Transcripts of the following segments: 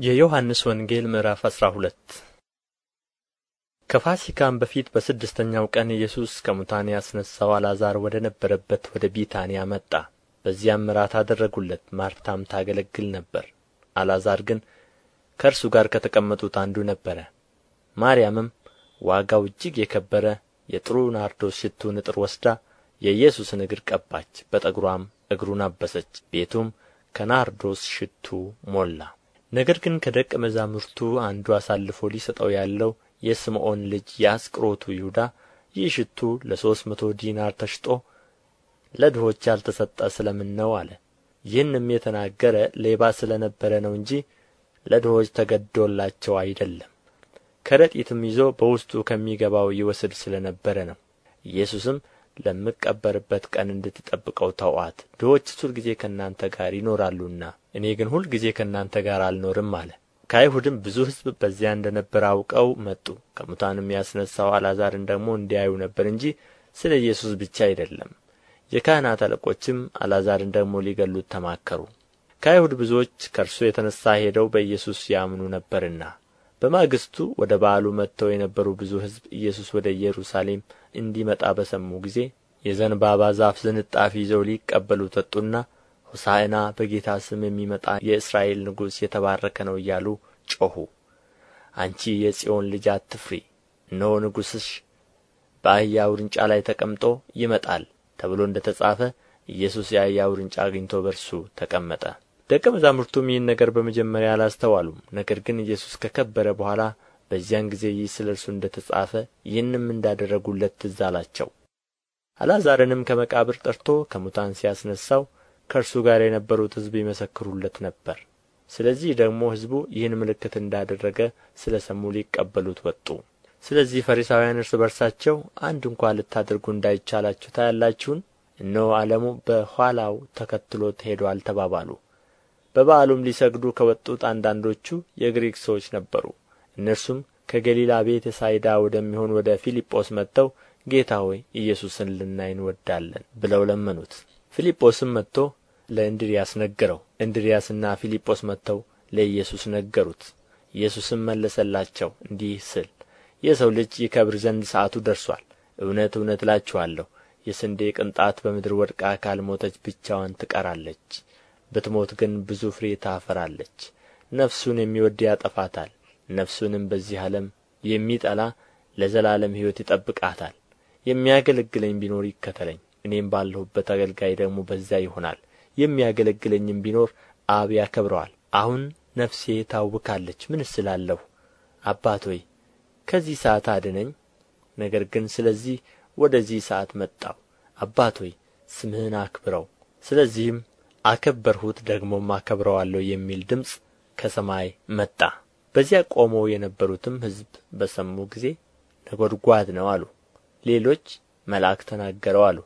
የዮሐንስ ወንጌል ምዕራፍ አስራ ሁለት ከፋሲካም በፊት በስድስተኛው ቀን ኢየሱስ ከሙታን ያስነሣው አልዓዛር ወደ ነበረበት ወደ ቢታንያ መጣ። በዚያም እራት አደረጉለት። ማርታም ታገለግል ነበር፣ አልዓዛር ግን ከእርሱ ጋር ከተቀመጡት አንዱ ነበረ። ማርያምም ዋጋው እጅግ የከበረ የጥሩ ናርዶስ ሽቱ ንጥር ወስዳ የኢየሱስን እግር ቀባች፣ በጠጉሯም እግሩን አበሰች። ቤቱም ከናርዶስ ሽቱ ሞላ። ነገር ግን ከደቀ መዛሙርቱ አንዱ አሳልፎ ሊሰጠው ያለው የስምዖን ልጅ የአስቆሮቱ ይሁዳ ይህ ሽቱ ለሦስት መቶ ዲናር ተሽጦ ለድሆች ያልተሰጠ ስለ ምን ነው አለ። ይህንም የተናገረ ሌባ ስለ ነበረ ነው እንጂ ለድሆች ተገዶላቸው አይደለም። ከረጢትም ይዞ በውስጡ ከሚገባው ይወስድ ስለ ነበረ ነው። ኢየሱስም ለምቀበርበት ቀን እንድትጠብቀው ተዋት፣ ድሆችስ ሁልጊዜ ከእናንተ ጋር ይኖራሉና እኔ ግን ሁልጊዜ ከእናንተ ጋር አልኖርም አለ። ከአይሁድም ብዙ ሕዝብ በዚያ እንደ ነበረ አውቀው መጡ። ከሙታንም ያስነሣው አልዓዛርን ደግሞ እንዲያዩ ነበር እንጂ ስለ ኢየሱስ ብቻ አይደለም። የካህናት አለቆችም አልዓዛርን ደግሞ ሊገሉት ተማከሩ። ከአይሁድ ብዙዎች ከእርሱ የተነሣ ሄደው በኢየሱስ ያምኑ ነበርና። በማግስቱ ወደ በዓሉ መጥተው የነበሩ ብዙ ሕዝብ ኢየሱስ ወደ ኢየሩሳሌም እንዲመጣ በሰሙ ጊዜ የዘንባባ ዛፍ ዝንጣፊ ይዘው ሊቀበሉት ወጡና ሆሣዕና በጌታ ስም የሚመጣ የእስራኤል ንጉሥ የተባረከ ነው እያሉ ጮኹ። አንቺ የጽዮን ልጅ አትፍሪ፣ እነሆ ንጉሥሽ በአህያ ውርንጫ ላይ ተቀምጦ ይመጣል ተብሎ እንደ ተጻፈ ኢየሱስ የአህያ ውርንጫ አግኝቶ በእርሱ ተቀመጠ። ደቀ መዛሙርቱም ይህን ነገር በመጀመሪያ አላስተዋሉም። ነገር ግን ኢየሱስ ከከበረ በኋላ በዚያን ጊዜ ይህ ስለ እርሱ እንደ ተጻፈ ይህንም እንዳደረጉለት ትዝ አላቸው። አልዓዛርንም ከመቃብር ጠርቶ ከሙታን ሲያስነሣው ከእርሱ ጋር የነበሩት ሕዝብ ይመሰክሩለት ነበር። ስለዚህ ደግሞ ሕዝቡ ይህን ምልክት እንዳደረገ ስለ ሰሙ ሊቀበሉት ወጡ። ስለዚህ ፈሪሳውያን እርስ በርሳቸው አንድ እንኳ ልታደርጉ እንዳይቻላችሁ ታያላችሁን? እነሆ ዓለሙ በኋላው ተከትሎት ሄዶአል ተባባሉ። በበዓሉም ሊሰግዱ ከወጡት አንዳንዶቹ የግሪክ ሰዎች ነበሩ። እነርሱም ከገሊላ ቤተ ሳይዳ ወደሚሆን ወደ ፊልጶስ መጥተው ጌታ ሆይ ኢየሱስን ልናይ እንወዳለን ብለው ለመኑት። ፊልጶስም መጥቶ ለእንድርያስ ነገረው። እንድርያስና ፊልጶስ መጥተው ለኢየሱስ ነገሩት። ኢየሱስም መለሰላቸው እንዲህ ሲል የሰው ልጅ ይከብር ዘንድ ሰዓቱ ደርሶአል። እውነት እውነት እላችኋለሁ የስንዴ ቅንጣት በምድር ወድቃ ካልሞተች ብቻዋን ትቀራለች ብትሞት ግን ብዙ ፍሬ ታፈራለች ነፍሱን የሚወድ ያጠፋታል ነፍሱንም በዚህ ዓለም የሚጠላ ለዘላለም ሕይወት ይጠብቃታል የሚያገለግለኝ ቢኖር ይከተለኝ እኔም ባለሁበት አገልጋይ ደግሞ በዚያ ይሆናል የሚያገለግለኝም ቢኖር አብ ያከብረዋል። አሁን ነፍሴ ታውካለች። ምን እላለሁ? አባት ሆይ ከዚህ ሰዓት አድነኝ። ነገር ግን ስለዚህ ወደዚህ ሰዓት መጣሁ። አባት ሆይ ስምህን አክብረው። ስለዚህም አከበርሁት ደግሞም አከብረዋለሁ የሚል ድምፅ ከሰማይ መጣ። በዚያ ቆመው የነበሩትም ሕዝብ በሰሙ ጊዜ ነጐድጓድ ነው አሉ። ሌሎች መልአክ ተናገረው አሉ።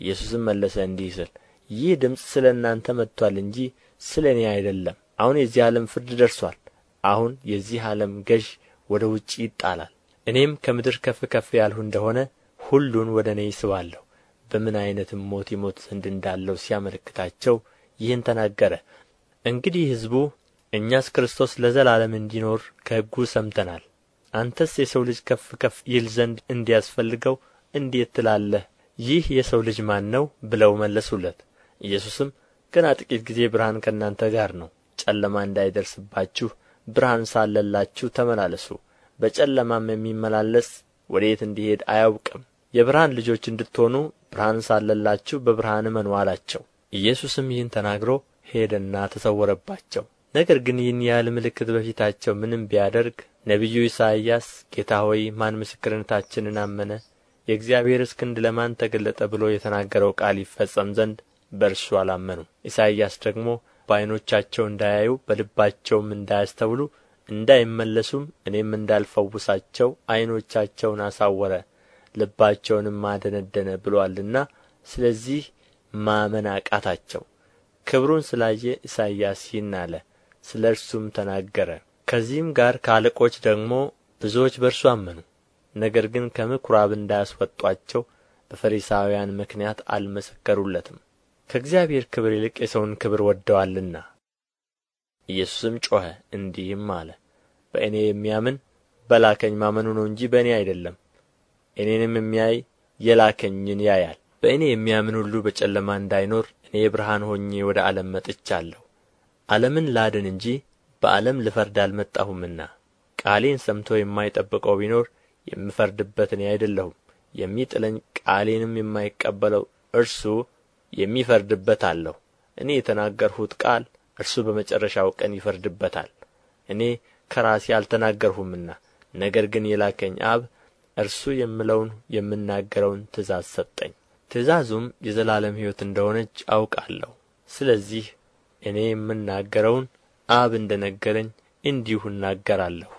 ኢየሱስም መለሰ እንዲህ ሲል ይህ ድምፅ ስለ እናንተ መጥቶአል እንጂ ስለ እኔ አይደለም። አሁን የዚህ ዓለም ፍርድ ደርሶአል አሁን የዚህ ዓለም ገዥ ወደ ውጭ ይጣላል። እኔም ከምድር ከፍ ከፍ ያልሁ እንደሆነ ሁሉን ወደ እኔ ይስባለሁ በምን ዓይነትም ሞት ይሞት ዘንድ እንዳለው ሲያመለክታቸው ይህን ተናገረ። እንግዲህ ሕዝቡ እኛስ ክርስቶስ ለዘላለም እንዲኖር ከሕጉ ሰምተናል። አንተስ የሰው ልጅ ከፍ ከፍ ይል ዘንድ እንዲያስፈልገው እንዴት ትላለህ? ይህ የሰው ልጅ ማን ነው? ብለው መለሱለት ኢየሱስም ገና ጥቂት ጊዜ ብርሃን ከእናንተ ጋር ነው። ጨለማ እንዳይደርስባችሁ ብርሃን ሳለላችሁ ተመላለሱ። በጨለማም የሚመላለስ ወዴት እንዲሄድ አያውቅም። የብርሃን ልጆች እንድትሆኑ ብርሃን ሳለላችሁ በብርሃን እመኑ አላቸው። ኢየሱስም ይህን ተናግሮ ሄደና ተሰወረባቸው። ነገር ግን ይህን ያህል ምልክት በፊታቸው ምንም ቢያደርግ ነቢዩ ኢሳይያስ ጌታ ሆይ ማን ምስክርነታችንን አመነ? የእግዚአብሔርስ ክንድ ለማን ተገለጠ ብሎ የተናገረው ቃል ይፈጸም ዘንድ በእርሱ አላመኑም። ኢሳይያስ ደግሞ በዓይኖቻቸው እንዳያዩ በልባቸውም እንዳያስተውሉ እንዳይመለሱም እኔም እንዳልፈውሳቸው ዓይኖቻቸውን አሳወረ ልባቸውንም አደነደነ ብሎአልና ስለዚህ ማመን አቃታቸው። ክብሩን ስላየ ኢሳይያስ ይህን አለ ስለ እርሱም ተናገረ። ከዚህም ጋር ከአለቆች ደግሞ ብዙዎች በእርሱ አመኑ። ነገር ግን ከምኵራብ እንዳያስወጡአቸው በፈሪሳውያን ምክንያት አልመሰከሩለትም ከእግዚአብሔር ክብር ይልቅ የሰውን ክብር ወደዋልና። ኢየሱስም ጮኸ እንዲህም አለ በእኔ የሚያምን በላከኝ ማመኑ ነው እንጂ በእኔ አይደለም። እኔንም የሚያይ የላከኝን ያያል። በእኔ የሚያምን ሁሉ በጨለማ እንዳይኖር እኔ ብርሃን ሆኜ ወደ ዓለም መጥቻለሁ። ዓለምን ላድን እንጂ በዓለም ልፈርድ አልመጣሁምና። ቃሌን ሰምቶ የማይጠብቀው ቢኖር የምፈርድበት እኔ አይደለሁም። የሚጥለኝ ቃሌንም የማይቀበለው እርሱ የሚፈርድበት አለው እኔ የተናገርሁት ቃል እርሱ በመጨረሻው ቀን ይፈርድበታል። እኔ ከራሴ አልተናገርሁምና ነገር ግን የላከኝ አብ እርሱ የምለውን የምናገረውን ትእዛዝ ሰጠኝ። ትእዛዙም የዘላለም ሕይወት እንደ ሆነች አውቃለሁ። ስለዚህ እኔ የምናገረውን አብ እንደ ነገረኝ እንዲሁ እናገራለሁ